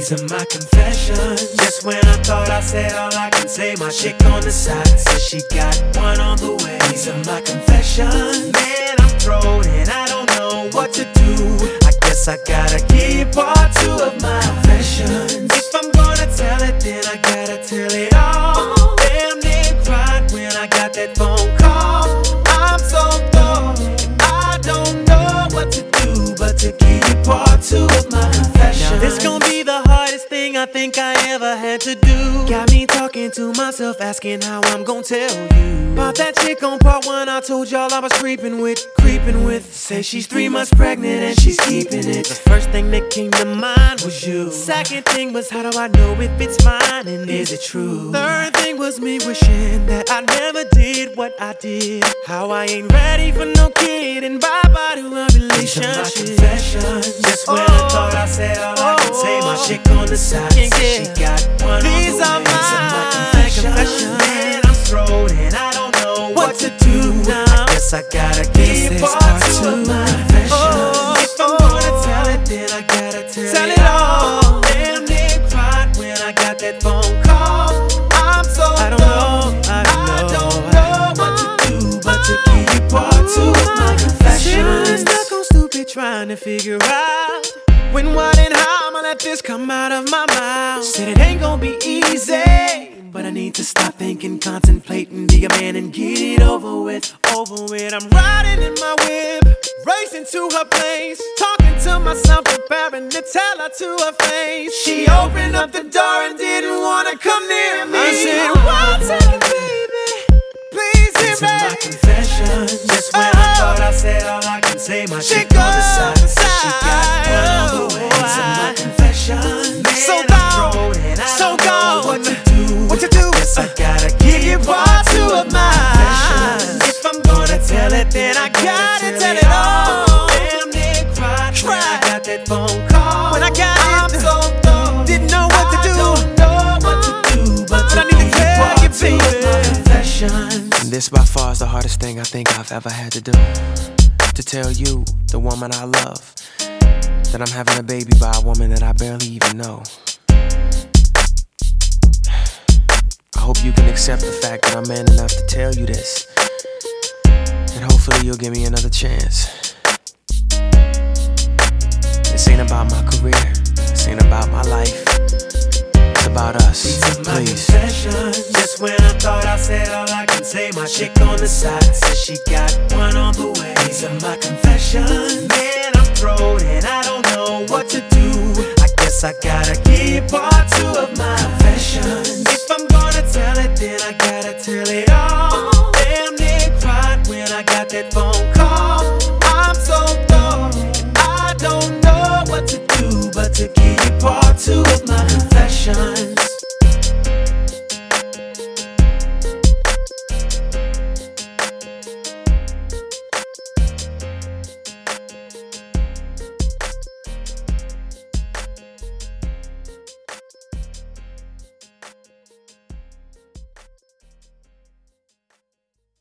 These are my confessions. Just when I thought I said all I can say, my chick on the side says she got one on the way. These are my confessions. I think I ever had to do. Got me talking to myself, asking how I'm gon' tell you. About that chick on part one, I told y'all I was creeping with, creeping with. Say she's three months pregnant and she's keeping it. The first thing that came to mind was you. Second thing was how do I know if it's mine and is it true? Third thing was me wishing that I never did what I did. How I ain't ready for no kid and bye bye to a relationship. confessions. Just when I thought I said guess I gotta keep is part of my confessions. Oh, if I'm gonna tell it, then I gotta tell, Tell it it all. Damn near cried when I got that phone call. I'm so I don't know, I I don't don't know what to do but to keep part two of my Sitting confessions. stuck on stupid, trying to figure out when, what, and how I'ma let this come out of my mouth. Said it ain't gonna be easy, but I need to stop thinking, contemplating, be a man and get it over with. Over with. I'm riding in my whip, racing to her place, talking to myself, preparing to tell her to her face. She opened up the door and didn't wanna come near me. I said, One this by far is the hardest thing I think I've ever had to do. To tell you, the woman I love, that I'm having a baby by a woman that I barely even know. I hope you can accept the fact that I'm man enough to tell you this. And hopefully you'll give me another chance. This ain't about my career. This ain't about my life about us, please. Just when I thought I said all I can say, my chick on the side says she got one on the way. These are my confessions. Man, I'm thrown and I don't know what to do. I guess I gotta keep part two of my confessions. If I'm gonna tell it, then I gotta tell it all. Damn they cried when I got that phone call. passion.